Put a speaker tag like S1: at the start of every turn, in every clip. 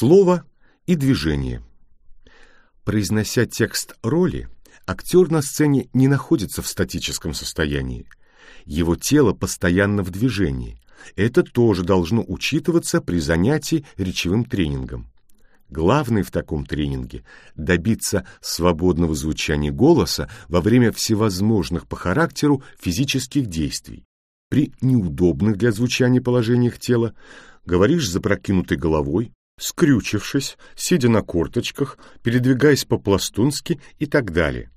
S1: Слово и движение. Произнося текст роли, актер на сцене не находится в статическом состоянии. Его тело постоянно в движении. Это тоже должно учитываться при занятии речевым тренингом. Главное в таком тренинге – добиться свободного звучания голоса во время всевозможных по характеру физических действий. При неудобных для звучания положениях тела говоришь с запрокинутой головой, скрючившись, сидя на корточках, передвигаясь по-пластунски и так далее.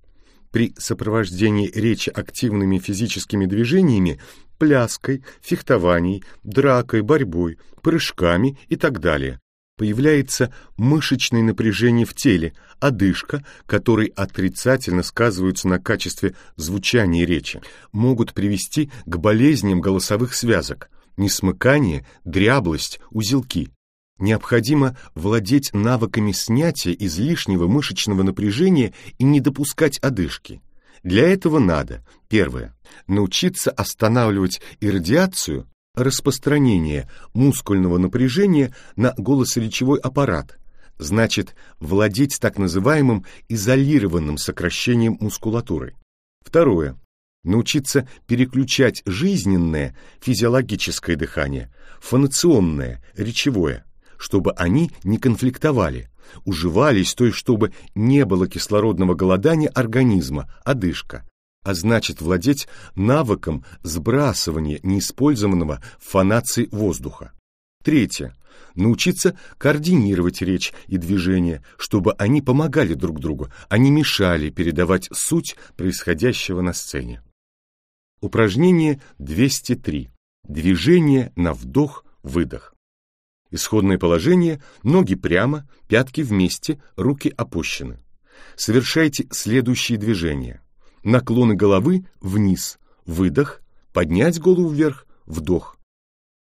S1: При сопровождении речи активными физическими движениями, пляской, фехтованием, дракой, борьбой, прыжками и так далее, появляется мышечное напряжение в теле, одышка, которые отрицательно сказываются на качестве звучания речи, могут привести к болезням голосовых связок, несмыкание, дряблость, узелки. Необходимо владеть навыками снятия излишнего мышечного напряжения и не допускать одышки. Для этого надо, первое, научиться останавливать иррадиацию, распространение мускульного напряжения на голосоречевой аппарат, значит, владеть так называемым изолированным сокращением мускулатуры. Второе, научиться переключать жизненное физиологическое дыхание, фонационное, речевое, чтобы они не конфликтовали, уживались, то есть чтобы не было кислородного голодания организма, одышка, а значит владеть навыком сбрасывания неиспользованного в фонации воздуха. Третье. Научиться координировать речь и движение, чтобы они помогали друг другу, а не мешали передавать суть происходящего на сцене. Упражнение 203. Движение на вдох-выдох. Исходное положение – ноги прямо, пятки вместе, руки опущены. Совершайте следующие движения. Наклоны головы вниз, выдох, поднять голову вверх, вдох.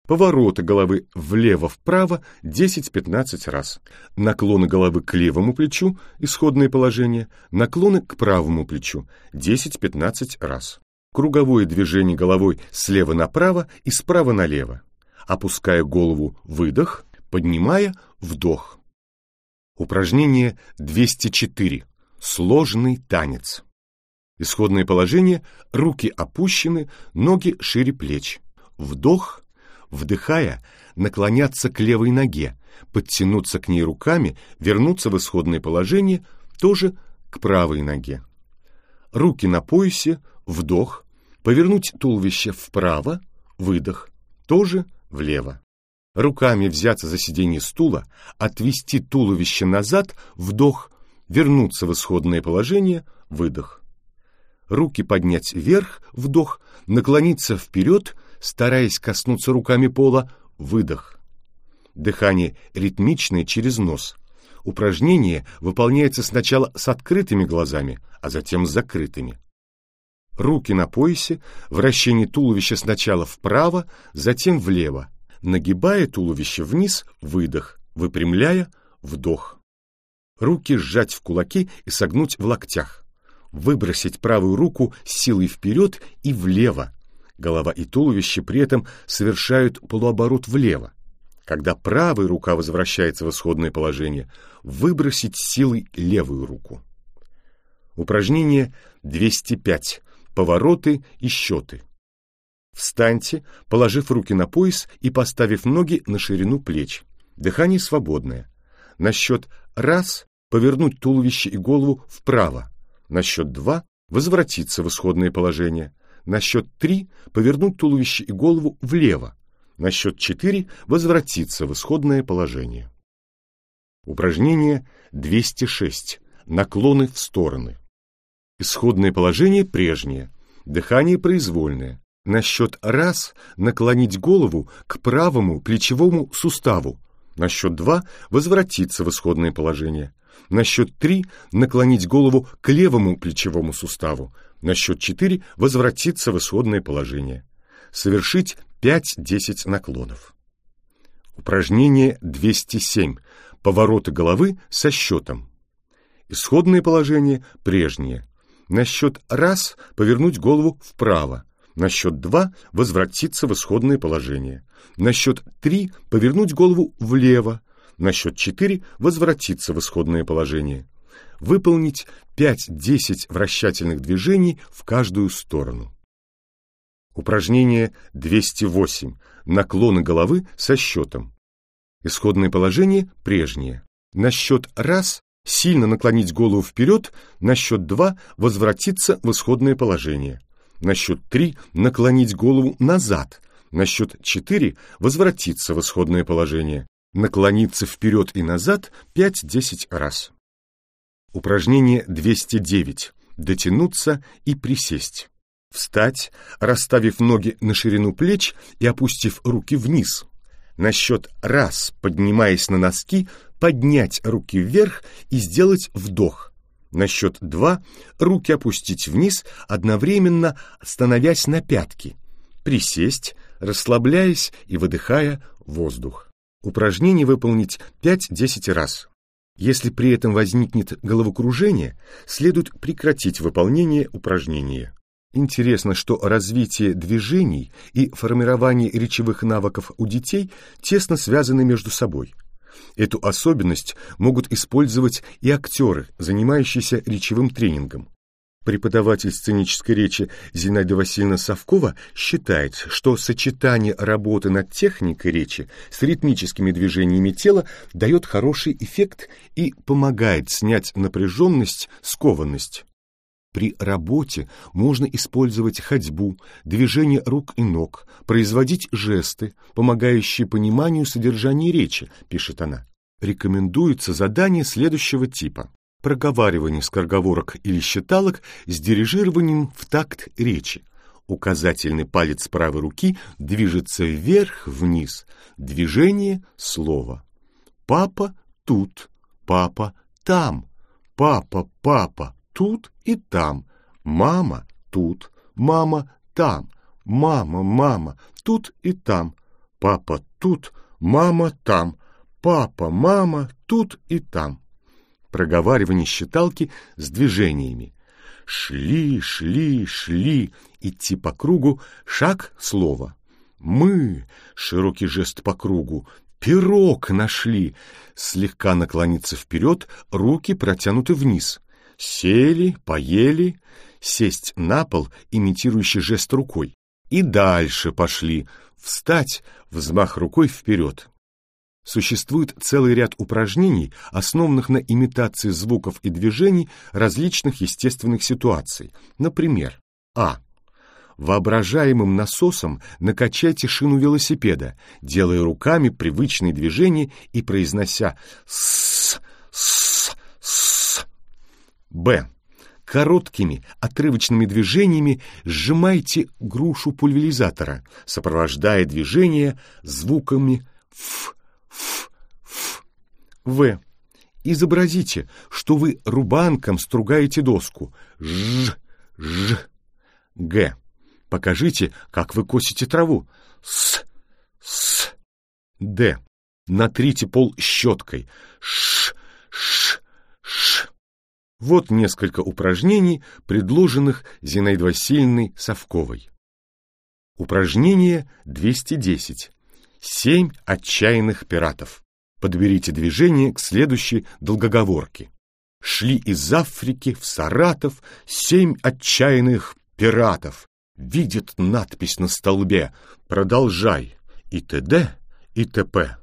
S1: Повороты головы влево-вправо 10-15 раз. Наклоны головы к левому плечу, исходное положение, наклоны к правому плечу 10-15 раз. Круговое движение головой слева направо и справа налево опуская голову, выдох, поднимая, вдох. Упражнение 204. Сложный танец. Исходное положение – руки опущены, ноги шире плеч. Вдох, вдыхая, наклоняться к левой ноге, подтянуться к ней руками, вернуться в исходное положение, тоже к правой ноге. Руки на поясе, вдох, повернуть туловище вправо, выдох, тоже влево. Руками взяться за сиденье стула, отвести туловище назад, вдох, вернуться в исходное положение, выдох. Руки поднять вверх, вдох, наклониться вперед, стараясь коснуться руками пола, выдох. Дыхание ритмичное через нос. Упражнение выполняется сначала с открытыми глазами, а затем с закрытыми. Руки на поясе, вращение туловища сначала вправо, затем влево. Нагибая туловище вниз, выдох, выпрямляя, вдох. Руки сжать в кулаки и согнуть в локтях. Выбросить правую руку силой вперед и влево. Голова и туловище при этом совершают полуоборот влево. Когда правая рука возвращается в исходное положение, выбросить силой левую руку. Упражнение 205 повороты и счеты. Встаньте, положив руки на пояс и поставив ноги на ширину плеч. Дыхание свободное. На счет раз повернуть туловище и голову вправо. На счет два возвратиться в исходное положение. На счет три повернуть туловище и голову влево. На счет четыре возвратиться в исходное положение. Упражнение 206. Наклоны в стороны. Исходное положение прежнее, дыхание произвольное. На счет раз наклонить голову к правому плечевому суставу. На счет два возвратиться в исходное положение. На счет три наклонить голову к левому плечевому суставу. На счет четыре возвратиться в исходное положение. Совершить 5-10 наклонов. Упражнение 207. Повороты головы со счетом. Исходное положение прежнее. На счет раз повернуть голову вправо. На счет два возвратиться в исходное положение. На счет три повернуть голову влево. На счет 4 возвратиться в исходное положение. Выполнить 5-10 вращательных движений в каждую сторону. Упражнение 208. Наклоны головы со счетом. Исходное положение прежнее. На счет раз сильно наклонить голову вперед, на счет два возвратиться в исходное положение. На счет три наклонить голову назад, на счет четыре возвратиться в исходное положение. Наклониться вперед и назад 5-10 раз. Упражнение 209. Дотянуться и присесть. Встать, расставив ноги на ширину плеч и опустив руки вниз. На счет раз, поднимаясь на носки, поднять руки вверх и сделать вдох. На счет два руки опустить вниз, одновременно становясь на пятки. Присесть, расслабляясь и выдыхая воздух. Упражнение выполнить 5-10 раз. Если при этом возникнет головокружение, следует прекратить выполнение упражнения. Интересно, что развитие движений и формирование речевых навыков у детей тесно связаны между собой. Эту особенность могут использовать и актеры, занимающиеся речевым тренингом. Преподаватель сценической речи Зинаида Васильевна Совкова считает, что сочетание работы над техникой речи с ритмическими движениями тела дает хороший эффект и помогает снять напряженность, скованность. При работе можно использовать ходьбу, движение рук и ног, производить жесты, помогающие пониманию содержания речи, пишет она. Рекомендуется задание следующего типа. Проговаривание скороговорок или считалок с дирижированием в такт речи. Указательный палец правой руки движется вверх-вниз. Движение слова. Папа тут, папа там, папа, папа, тут и там. Мама тут, мама там. Мама, мама, тут и там. Папа тут, мама там. Папа, мама, тут и там. Проговаривание считалки с движениями. Шли, шли, шли, идти по кругу, шаг слова. Мы, широкий жест по кругу, пирог нашли, слегка наклониться вперед, руки протянуты вниз. Сели, поели, сесть на пол, имитирующий жест рукой. И дальше пошли. Встать, взмах рукой вперед. Существует целый ряд упражнений, основанных на имитации звуков и движений различных естественных ситуаций. Например, А. Воображаемым насосом накачайте шину велосипеда, делая руками привычные движения и произнося «с», «с», «с». Б. Короткими, отрывочными движениями сжимайте грушу пульверизатора, сопровождая движение звуками «ф», «ф», «ф». В. Изобразите, что вы рубанком стругаете доску. Ж, ж. Г. Покажите, как вы косите траву. С, с. Д. Натрите пол щеткой. Ш, ш. Вот несколько упражнений, предложенных Зинаидой Васильевной Совковой. Упражнение 210. Семь отчаянных пиратов. Подберите движение к следующей долгоговорке. Шли из Африки в Саратов семь отчаянных пиратов. Видит надпись на столбе «Продолжай» и т.д. и т.п.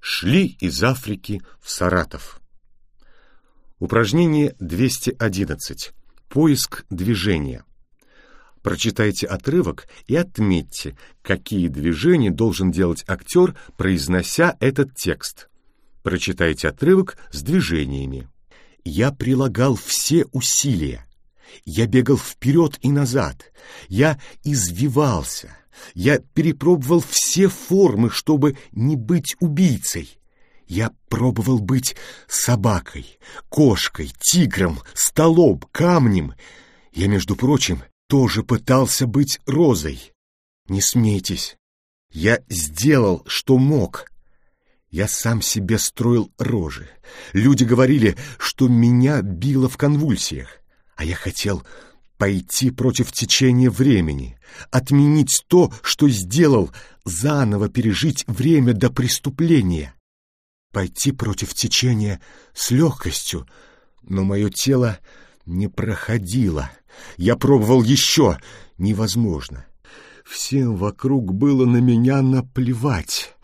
S1: Шли из Африки в Саратов. Упражнение 211. Поиск движения. Прочитайте отрывок и отметьте, какие движения должен делать актер, произнося этот текст. Прочитайте отрывок с движениями. Я прилагал все усилия. Я бегал вперед и назад. Я извивался. Я перепробовал все формы, чтобы не быть убийцей. Я пробовал быть собакой, кошкой, тигром, столом, камнем. Я, между прочим, тоже пытался быть розой. Не смейтесь. Я сделал, что мог. Я сам себе строил рожи. Люди говорили, что меня било в конвульсиях, а я хотел пойти против течения времени, отменить то, что сделал, заново пережить время до преступления. Пойти против течения с легкостью, но мое тело не проходило. Я пробовал еще. Невозможно. Всем вокруг было на меня наплевать.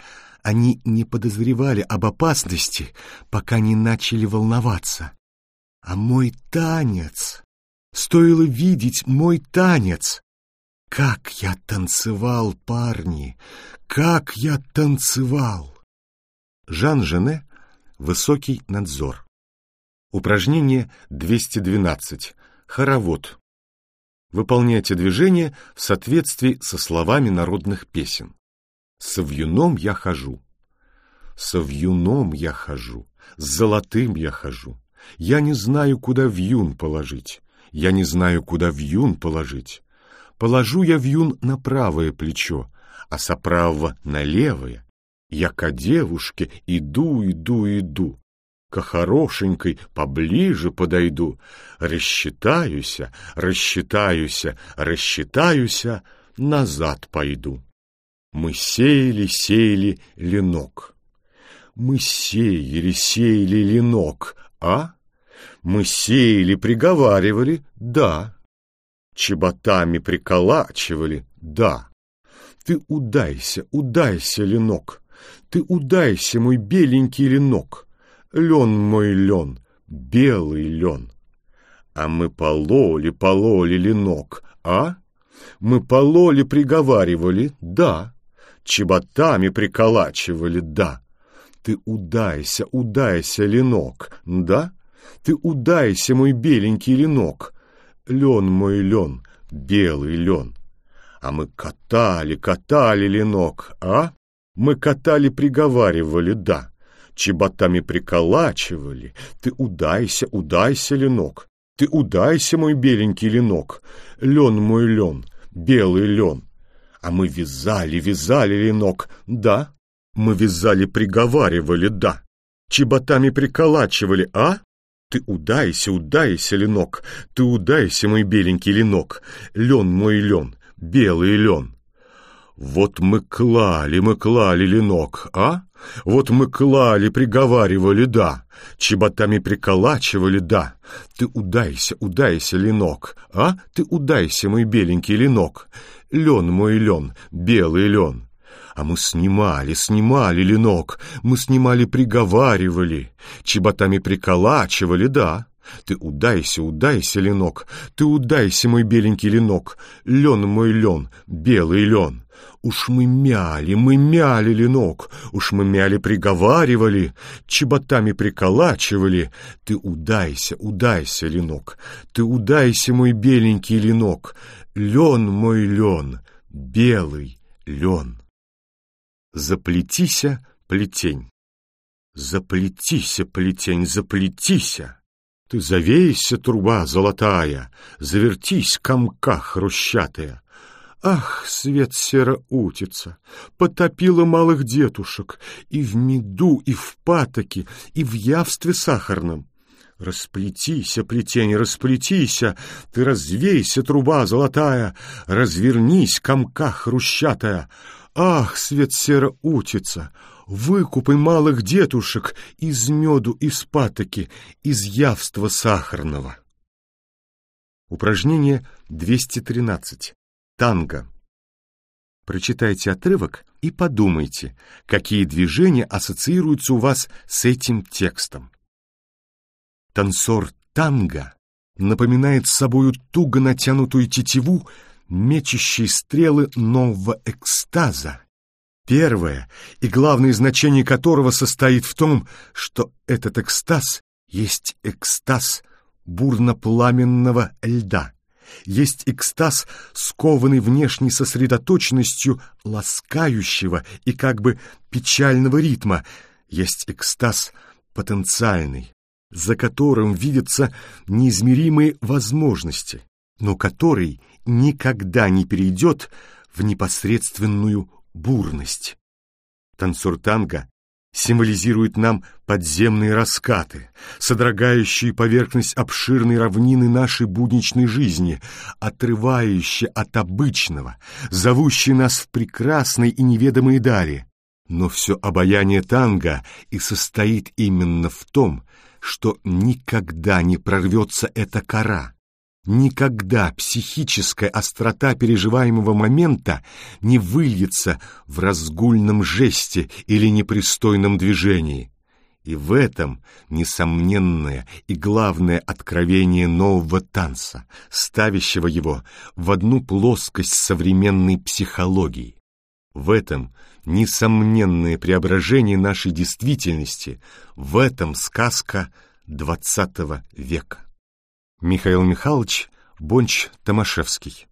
S1: Они не подозревали об опасности, пока не начали волноваться. А мой танец... Стоило видеть мой танец. Как я танцевал, парни! Как я танцевал! Жан Жене «Высокий надзор». Упражнение 212. Хоровод. Выполняйте движение в соответствии со словами народных песен. С вьюном я хожу. С вьюном я хожу. С золотым я хожу. Я не знаю, куда вьюн положить. Я не знаю, куда вьюн положить. Положу я вьюн на правое плечо, а со правого на левое. Я к девушке иду, иду, иду. Ко хорошенькой поближе подойду. Рассчитаюся, рассчитаюся, рассчитаюся, назад пойду. Мы сеяли, сеяли ленок. Мы сеяли, сеяли ленок, а? Мы сеяли, приговаривали, да. Чеботами приколачивали, да. Ты удайся, удайся, ленок. Ты удайся, мой беленький ленок. Лен мой лен, белый лен. А мы пололи, пололи ленок, а? Мы пололи, приговаривали, да. Чеботами приколачивали, да. Ты удайся, удайся, ленок, да? Ты удайся, мой беленький ленок. Лен мой лен, белый лен. А мы катали, катали ленок, а? Мы катали, приговаривали, да. Чеботами приколачивали. Ты удайся, удайся, ленок. Ты удайся, мой беленький ленок. Лен мой лен, белый лен. А мы вязали, вязали ленок, да. Мы вязали, приговаривали, да. Чеботами приколачивали, а? Ты удайся, удайся, ленок, ты удайся, мой беленький ленок, лен мой лен, белый лен. Вот мы клали, мы клали ленок, а? Вот мы клали, приговаривали, да, чеботами приколачивали, да. Ты удайся, удайся, ленок, а? Ты удайся, мой беленький ленок, лен мой лен, белый лен. А мы снимали, снимали ленок, мы снимали, приговаривали, чеботами приколачивали, да. Ты удайся, удайся, ленок, ты удайся, мой беленький ленок, лен мой лен, белый лен. Уж мы мяли, мы мяли ленок, уж мы мяли, приговаривали, чеботами приколачивали. Ты удайся, удайся, ленок, ты удайся, мой беленький ленок, лен мой лен, белый лен. Заплетися, плетень. Заплетися, плетень, заплетися. Ты завейся, труба золотая, завертись, комка хрущатая. Ах, свет сероутица, потопила малых детушек и в меду, и в патоке, и в явстве сахарном. Расплетися, плетень, расплетися, ты развейся, труба золотая, развернись, комка хрущатая. Ах, свет сера утица, выкупы малых детушек из меду, из патоки, из явства сахарного. Упражнение 213. Танго. Прочитайте отрывок и подумайте, какие движения ассоциируются у вас с этим текстом. Танцор танго напоминает собою туго натянутую тетиву, мечущие стрелы нового экстаза, первое и главное значение которого состоит в том, что этот экстаз есть экстаз бурно-пламенного льда, есть экстаз, скованный внешней сосредоточенностью ласкающего и как бы печального ритма, есть экстаз потенциальный, за которым видятся неизмеримые возможности, но который никогда не перейдет в непосредственную бурность. Танцор танго символизирует нам подземные раскаты, содрогающие поверхность обширной равнины нашей будничной жизни, отрывающие от обычного, зовущие нас в прекрасные и неведомые дали. Но все обаяние танго и состоит именно в том, что никогда не прорвется эта кора. Никогда психическая острота переживаемого момента не выльется в разгульном жесте или непристойном движении. И в этом несомненное и главное откровение нового танца, ставящего его в одну плоскость современной психологии. В этом несомненное преображение нашей действительности, в этом сказка XX века. Михаил Михайлович Бонч-Томашевский